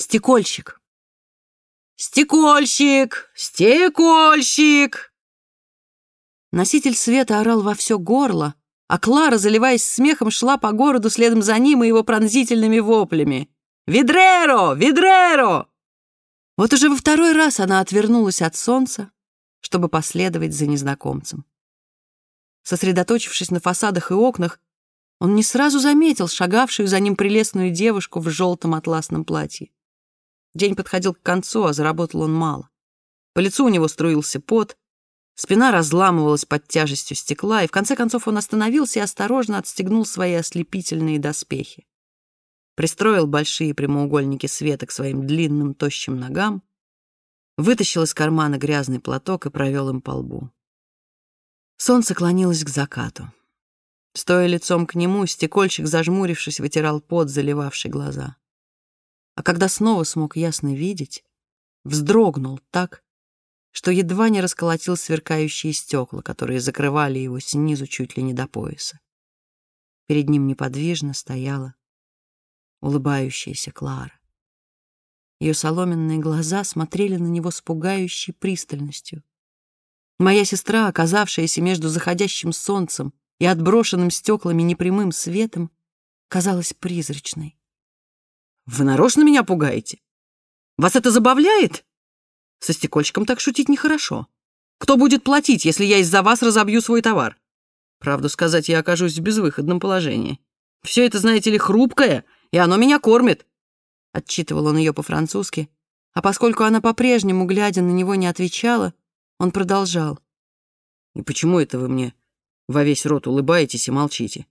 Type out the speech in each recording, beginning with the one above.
Стекольщик. «Стекольщик! Стекольщик!» Носитель света орал во все горло, а Клара, заливаясь смехом, шла по городу следом за ним и его пронзительными воплями. «Видреро! Видреро!» Вот уже во второй раз она отвернулась от солнца, чтобы последовать за незнакомцем. Сосредоточившись на фасадах и окнах, он не сразу заметил шагавшую за ним прелестную девушку в желтом атласном платье. День подходил к концу, а заработал он мало. По лицу у него струился пот, спина разламывалась под тяжестью стекла, и в конце концов он остановился и осторожно отстегнул свои ослепительные доспехи. Пристроил большие прямоугольники света к своим длинным тощим ногам, вытащил из кармана грязный платок и провел им по лбу. Солнце клонилось к закату. Стоя лицом к нему, стекольщик, зажмурившись, вытирал пот, заливавший глаза а когда снова смог ясно видеть, вздрогнул так, что едва не расколотил сверкающие стекла, которые закрывали его снизу чуть ли не до пояса. Перед ним неподвижно стояла улыбающаяся Клара. Ее соломенные глаза смотрели на него с пугающей пристальностью. Моя сестра, оказавшаяся между заходящим солнцем и отброшенным стеклами непрямым светом, казалась призрачной. Вы нарочно меня пугаете? Вас это забавляет? Со стекольщиком так шутить нехорошо. Кто будет платить, если я из-за вас разобью свой товар? Правду сказать, я окажусь в безвыходном положении. Все это, знаете ли, хрупкое, и оно меня кормит. Отчитывал он ее по-французски, а поскольку она по-прежнему, глядя на него, не отвечала, он продолжал. «И почему это вы мне во весь рот улыбаетесь и молчите?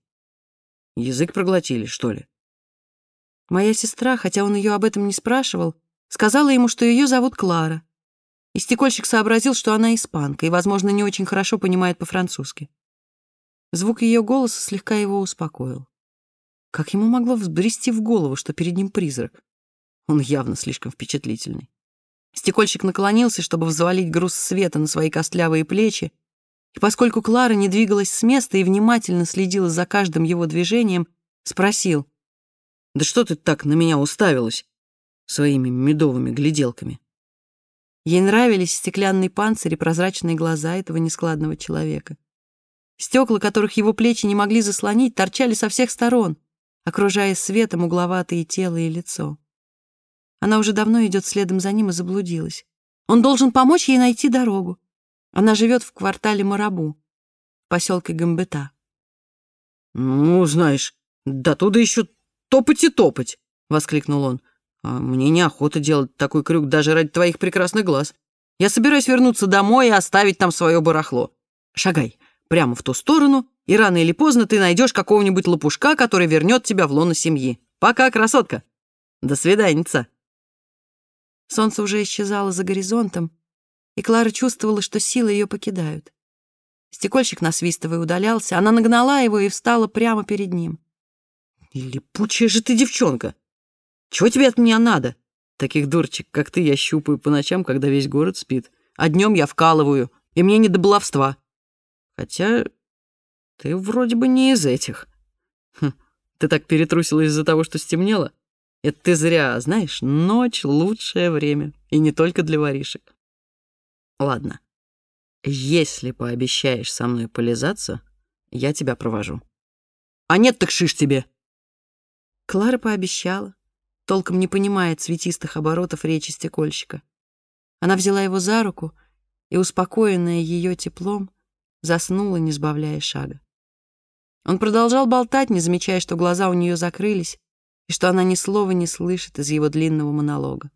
Язык проглотили, что ли?» Моя сестра, хотя он ее об этом не спрашивал, сказала ему, что ее зовут Клара. И стекольщик сообразил, что она испанка и, возможно, не очень хорошо понимает по-французски. Звук ее голоса слегка его успокоил. Как ему могло взбрести в голову, что перед ним призрак? Он явно слишком впечатлительный. Стекольщик наклонился, чтобы взвалить груз света на свои костлявые плечи, и поскольку Клара не двигалась с места и внимательно следила за каждым его движением, спросил — да что ты так на меня уставилась своими медовыми гляделками? Ей нравились стеклянный панцирь и прозрачные глаза этого нескладного человека. Стекла, которых его плечи не могли заслонить, торчали со всех сторон, окружая светом угловатые тело и лицо. Она уже давно идет следом за ним и заблудилась. Он должен помочь ей найти дорогу. Она живет в квартале Марабу, в поселке Гамбета. «Ну, знаешь, до туда еще топать и топать!» — воскликнул он. «А мне неохота делать такой крюк даже ради твоих прекрасных глаз. Я собираюсь вернуться домой и оставить там свое барахло. Шагай прямо в ту сторону, и рано или поздно ты найдешь какого-нибудь лопушка, который вернет тебя в лоно семьи. Пока, красотка! До свиданица!» Солнце уже исчезало за горизонтом, и Клара чувствовала, что силы ее покидают. Стекольщик насвистывая удалялся, она нагнала его и встала прямо перед ним. Липучая же ты девчонка! Чего тебе от меня надо? Таких дурчик, как ты, я щупаю по ночам, когда весь город спит. А днем я вкалываю, и мне не до баловства. Хотя ты вроде бы не из этих. Хм, ты так перетрусила из-за того, что стемнело? Это ты зря, знаешь, ночь — лучшее время, и не только для воришек. Ладно, если пообещаешь со мной полизаться, я тебя провожу. А нет, так шиш тебе. Клара пообещала, толком не понимая цветистых оборотов речи стекольщика. Она взяла его за руку и, успокоенная ее теплом, заснула, не сбавляя шага. Он продолжал болтать, не замечая, что глаза у нее закрылись и что она ни слова не слышит из его длинного монолога.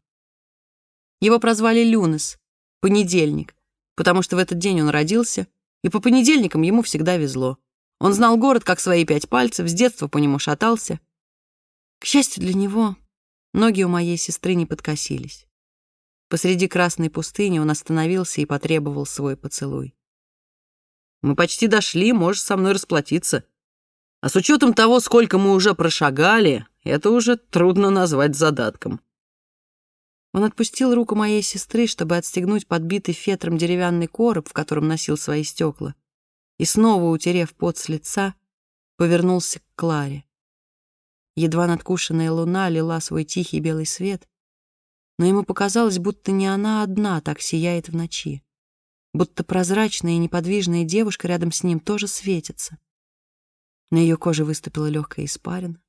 Его прозвали Люнес, понедельник, потому что в этот день он родился, и по понедельникам ему всегда везло. Он знал город как свои пять пальцев, с детства по нему шатался — к счастью для него, ноги у моей сестры не подкосились. Посреди красной пустыни он остановился и потребовал свой поцелуй. «Мы почти дошли, можешь со мной расплатиться. А с учетом того, сколько мы уже прошагали, это уже трудно назвать задатком». Он отпустил руку моей сестры, чтобы отстегнуть подбитый фетром деревянный короб, в котором носил свои стекла, и снова, утерев пот с лица, повернулся к Кларе. Едва надкушенная луна лила свой тихий белый свет, но ему показалось, будто не она одна так сияет в ночи, будто прозрачная и неподвижная девушка рядом с ним тоже светится. На ее коже выступила легкая испарина.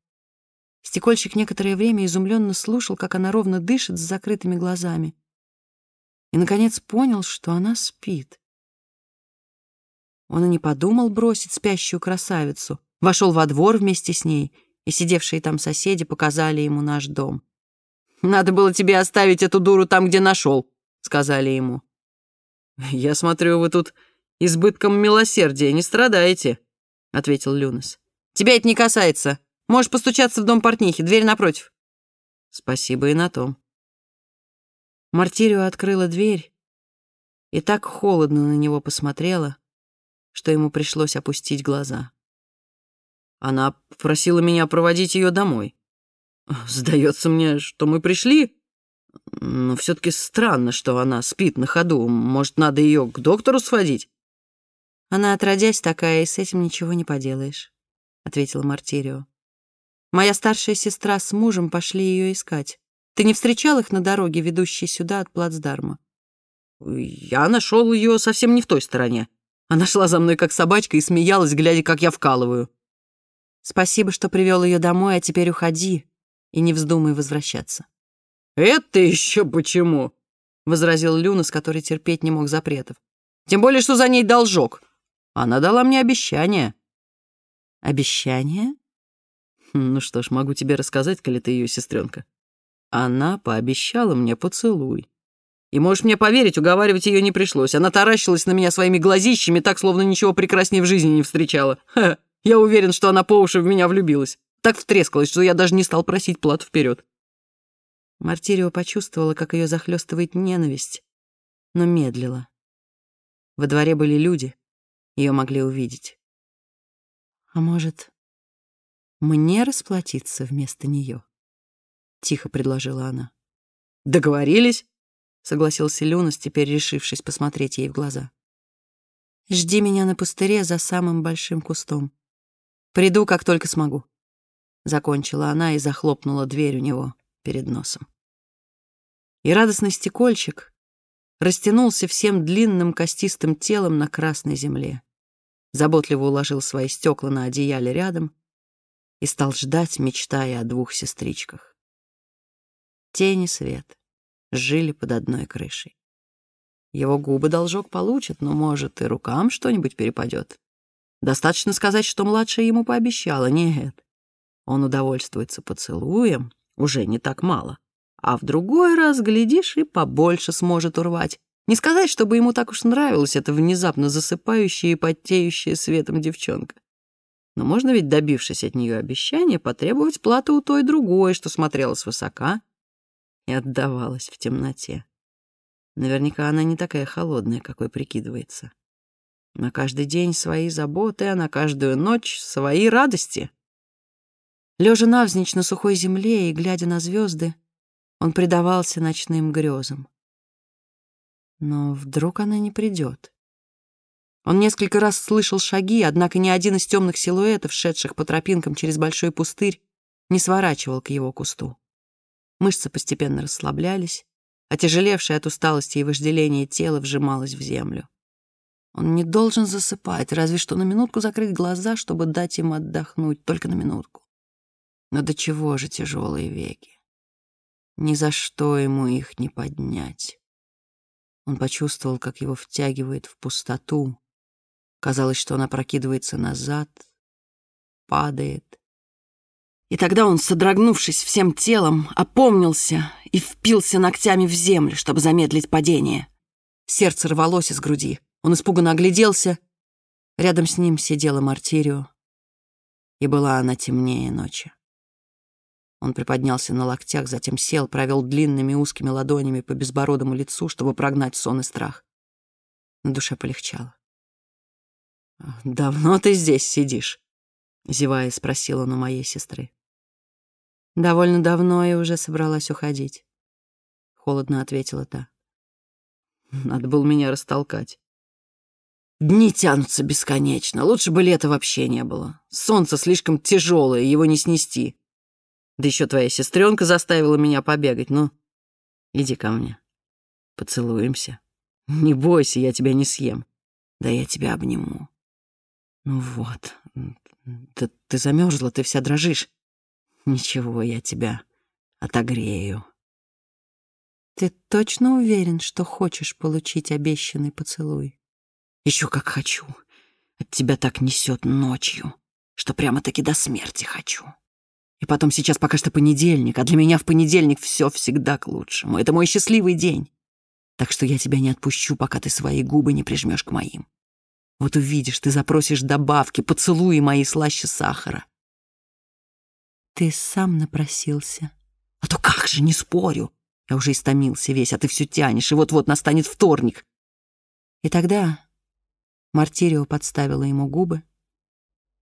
Стекольщик некоторое время изумленно слушал, как она ровно дышит с закрытыми глазами. И, наконец, понял, что она спит. Он и не подумал бросить спящую красавицу. Вошел во двор вместе с ней, и сидевшие там соседи показали ему наш дом. «Надо было тебе оставить эту дуру там, где нашел», — сказали ему. «Я смотрю, вы тут избытком милосердия не страдаете», — ответил Люнес. «Тебя это не касается. Можешь постучаться в дом портнихи, дверь напротив». «Спасибо и на том». Мартирио открыла дверь и так холодно на него посмотрела, что ему пришлось опустить глаза. Она просила меня проводить ее домой. Сдается мне, что мы пришли, но все-таки странно, что она спит на ходу. Может, надо ее к доктору сводить? Она, отродясь такая, и с этим ничего не поделаешь, — ответила Мартирио. Моя старшая сестра с мужем пошли ее искать. Ты не встречал их на дороге, ведущей сюда от плацдарма? Я нашел ее совсем не в той стороне. Она шла за мной как собачка и смеялась, глядя, как я вкалываю. Спасибо, что привел ее домой, а теперь уходи и не вздумай возвращаться. «Это еще почему?» — возразил Люнас, который терпеть не мог запретов. «Тем более, что за ней должок. Она дала мне обещание». «Обещание?» «Ну что ж, могу тебе рассказать, коли ты ее сестренка. Она пообещала мне поцелуй. И можешь мне поверить, уговаривать ее не пришлось. Она таращилась на меня своими глазищами, так, словно ничего прекраснее в жизни не встречала. Ха, я уверен, что она по уши в меня влюбилась. Так втрескалась, что я даже не стал просить плату вперед. Мартирио почувствовала, как ее захлестывает ненависть, но медлила. Во дворе были люди, ее могли увидеть. А может, мне расплатиться вместо нее? Тихо предложила она. Договорились? Согласился Люнас, теперь решившись посмотреть ей в глаза. Жди меня на пустыре за самым большим кустом. Приду, как только смогу. Закончила она и захлопнула дверь у него перед носом. И радостный стекольщик растянулся всем длинным костистым телом на красной земле, заботливо уложил свои стекла на одеяле рядом и стал ждать, мечтая о двух сестричках. Тени свет жили под одной крышей. Его губы должок получит, но, может, и рукам что-нибудь перепадет. Достаточно сказать, что младшая ему пообещала. Нет, он удовольствуется поцелуем, уже не так мало. А в другой раз, глядишь, и побольше сможет урвать. Не сказать, чтобы ему так уж нравилась эта внезапно засыпающая и потеющая светом девчонка. Но можно ведь, добившись от нее обещания, потребовать платы у той другой, что смотрела свысока и отдавалась в темноте. Наверняка она не такая холодная, какой прикидывается. На каждый день свои заботы, а на каждую ночь свои радости. Лежа навзничь на сухой земле и глядя на звезды, он предавался ночным грезам. Но вдруг она не придет. Он несколько раз слышал шаги, однако ни один из темных силуэтов, шедших по тропинкам через большой пустырь, не сворачивал к его кусту. Мышцы постепенно расслаблялись, а тяжелевшее от усталости и вожделения тело вжималось в землю. Он не должен засыпать, разве что на минутку закрыть глаза, чтобы дать им отдохнуть, только на минутку. Но до чего же тяжелые веки? Ни за что ему их не поднять. Он почувствовал, как его втягивает в пустоту. Казалось, что он опрокидывается назад, падает. И тогда он, содрогнувшись всем телом, опомнился и впился ногтями в землю, чтобы замедлить падение. Сердце рвалось из груди. Он испуганно огляделся. Рядом с ним сидела Мартирио, и была она темнее ночи. Он приподнялся на локтях, затем сел, провел длинными узкими ладонями по безбородому лицу, чтобы прогнать сон и страх. На душе полегчало. «Давно ты здесь сидишь?» — зевая, спросил он у моей сестры. «Довольно давно я уже собралась уходить», — холодно ответила та. «Надо было меня растолкать». Дни тянутся бесконечно. Лучше бы лета вообще не было. Солнце слишком тяжелое, его не снести. Да еще твоя сестренка заставила меня побегать, ну. Иди ко мне. Поцелуемся. Не бойся, я тебя не съем. Да я тебя обниму. Ну вот. Ты, ты замерзла, ты вся дрожишь. Ничего, я тебя отогрею. Ты точно уверен, что хочешь получить обещанный поцелуй? Еще как хочу. От тебя так несет ночью, что прямо-таки до смерти хочу. И потом сейчас пока что понедельник, а для меня в понедельник все всегда к лучшему. Это мой счастливый день. Так что я тебя не отпущу, пока ты свои губы не прижмешь к моим. Вот увидишь, ты запросишь добавки, поцелуи мои слаще сахара. Ты сам напросился. А то как же, не спорю. Я уже истомился весь, а ты все тянешь, и вот-вот настанет вторник. И тогда Мартирио подставила ему губы,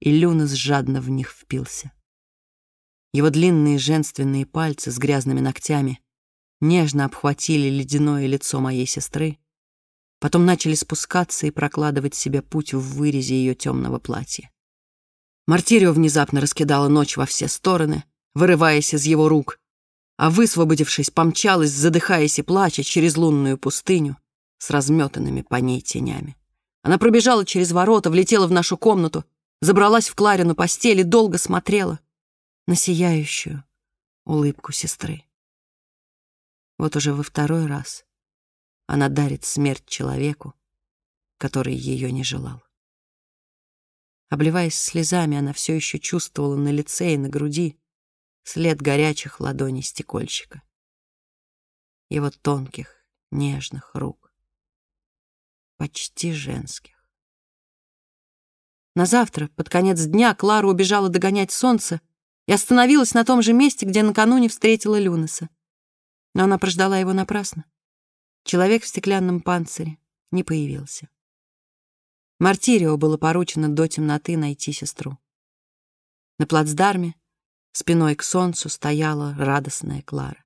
и Люнас жадно в них впился. Его длинные женственные пальцы с грязными ногтями нежно обхватили ледяное лицо моей сестры, потом начали спускаться и прокладывать себе путь в вырезе ее темного платья. Мартирио внезапно раскидала ночь во все стороны, вырываясь из его рук, а высвободившись, помчалась, задыхаясь и плача, через лунную пустыню с разметанными по ней тенями. Она пробежала через ворота, влетела в нашу комнату, забралась в Кларину постель и долго смотрела на сияющую улыбку сестры. Вот уже во второй раз она дарит смерть человеку, который ее не желал. Обливаясь слезами, она все еще чувствовала на лице и на груди след горячих ладоней стекольщика. Его тонких, нежных рук. Почти женских. На завтра, под конец дня, Клара убежала догонять солнце и остановилась на том же месте, где накануне встретила Люнеса. Но она прождала его напрасно. Человек в стеклянном панцире не появился. Мартирио было поручено до темноты найти сестру. На плацдарме Спиной к солнцу стояла радостная Клара.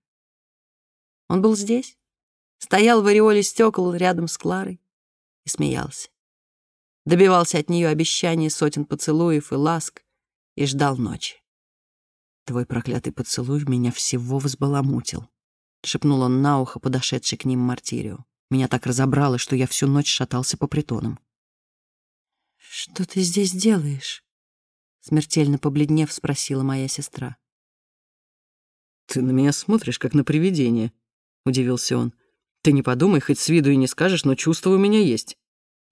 Он был здесь, стоял в ореоле стекол рядом с Кларой и смеялся. Добивался от нее обещаний сотен поцелуев и ласк и ждал ночи. «Твой проклятый поцелуй меня всего взбаламутил», — шепнул он на ухо, подошедший к ним Мартирио. «Меня так разобрало, что я всю ночь шатался по притонам». «Что ты здесь делаешь?» Смертельно побледнев, спросила моя сестра. «Ты на меня смотришь, как на привидение», — удивился он. «Ты не подумай, хоть с виду и не скажешь, но чувство у меня есть.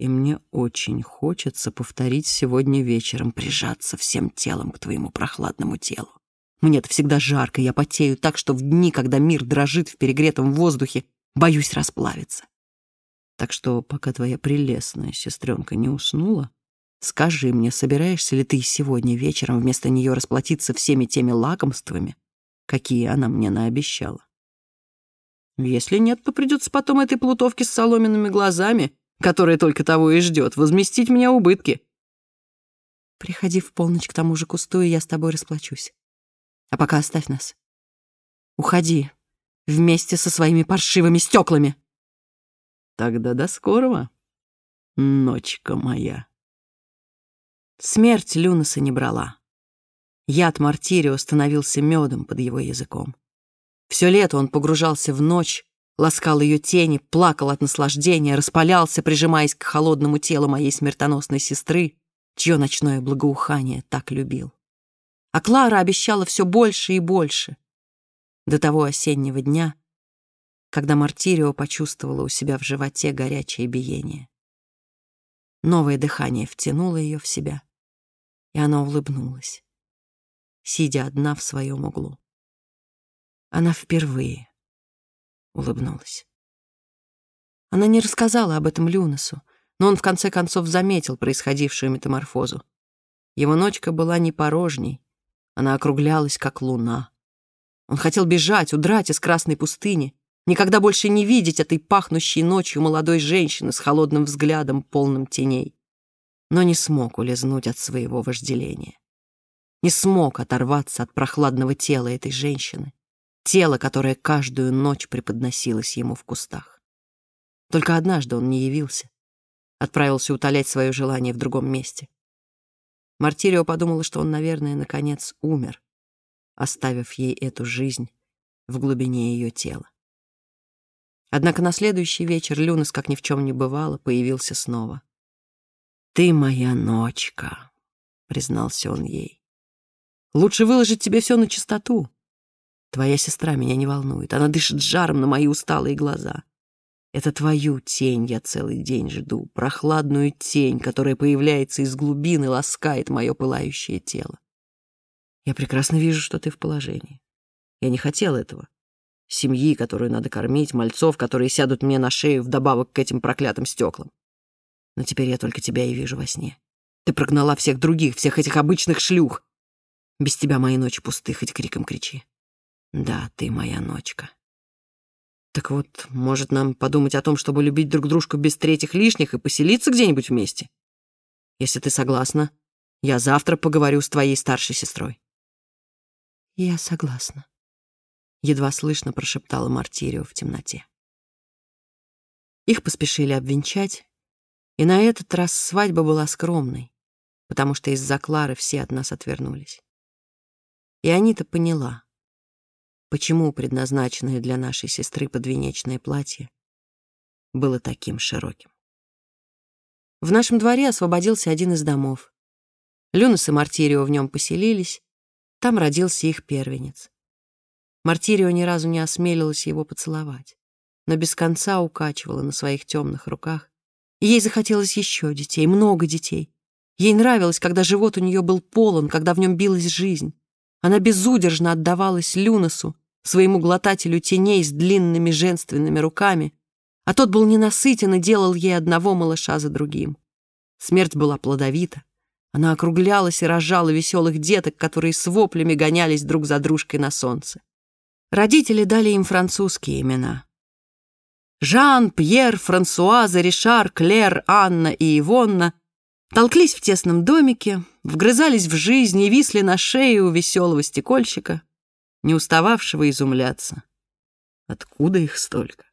И мне очень хочется повторить сегодня вечером, прижаться всем телом к твоему прохладному телу. Мне-то всегда жарко, я потею так, что в дни, когда мир дрожит в перегретом воздухе, боюсь расплавиться. Так что, пока твоя прелестная сестренка не уснула, Скажи мне, собираешься ли ты сегодня вечером вместо нее расплатиться всеми теми лакомствами, какие она мне наобещала? Если нет, то придется потом этой плутовке с соломенными глазами, которая только того и ждет, возместить мне убытки. Приходи в полночь к тому же кусту, и я с тобой расплачусь. А пока оставь нас. Уходи вместе со своими паршивыми стеклами. Тогда до скорого, ночка моя. Смерть Люнаса не брала. Яд Мартирио становился медом под его языком. Все лето он погружался в ночь, ласкал ее тени, плакал от наслаждения, распалялся, прижимаясь к холодному телу моей смертоносной сестры, чье ночное благоухание так любил. А Клара обещала все больше и больше. До того осеннего дня, когда Мартирио почувствовала у себя в животе горячее биение. Новое дыхание втянуло ее в себя, и она улыбнулась, сидя одна в своем углу. Она впервые улыбнулась. Она не рассказала об этом Люнасу, но он в конце концов заметил происходившую метаморфозу. Его ночка была не порожней, она округлялась, как луна. Он хотел бежать, удрать из красной пустыни, никогда больше не видеть этой пахнущей ночью молодой женщины с холодным взглядом, полным теней но не смог улизнуть от своего вожделения. Не смог оторваться от прохладного тела этой женщины, тела, которое каждую ночь преподносилось ему в кустах. Только однажды он не явился, отправился утолять свое желание в другом месте. Мартирио подумала, что он, наверное, наконец умер, оставив ей эту жизнь в глубине ее тела. Однако на следующий вечер Люнас, как ни в чем не бывало, появился снова. «Ты моя ночка», — признался он ей. «Лучше выложить тебе все на чистоту. Твоя сестра меня не волнует. Она дышит жаром на мои усталые глаза. Это твою тень я целый день жду, прохладную тень, которая появляется из глубины, ласкает мое пылающее тело. Я прекрасно вижу, что ты в положении. Я не хотел этого семьи, которую надо кормить, мальцов, которые сядут мне на шею вдобавок к этим проклятым стеклам. Но теперь я только тебя и вижу во сне. Ты прогнала всех других, всех этих обычных шлюх. Без тебя мои ночи пусты, хоть криком кричи. Да, ты моя ночка. Так вот, может, нам подумать о том, чтобы любить друг дружку без третьих лишних и поселиться где-нибудь вместе? Если ты согласна, я завтра поговорю с твоей старшей сестрой. Я согласна едва слышно прошептала Мартирио в темноте. Их поспешили обвенчать, и на этот раз свадьба была скромной, потому что из-за Клары все от нас отвернулись. И Анита поняла, почему предназначенное для нашей сестры подвенечное платье было таким широким. В нашем дворе освободился один из домов. Люнас и Мартирио в нем поселились, там родился их первенец. Мартирио ни разу не осмелилась его поцеловать, но без конца укачивала на своих темных руках. Ей захотелось еще детей, много детей. Ей нравилось, когда живот у нее был полон, когда в нем билась жизнь. Она безудержно отдавалась Люносу, своему глотателю теней с длинными женственными руками, а тот был ненасытен и делал ей одного малыша за другим. Смерть была плодовита. Она округлялась и рожала веселых деток, которые с воплями гонялись друг за дружкой на солнце. Родители дали им французские имена. Жан, Пьер, Франсуаза, Ришар, Клер, Анна и Ивонна толклись в тесном домике, вгрызались в жизнь и висли на шее у веселого стекольщика, не устававшего изумляться. Откуда их столько?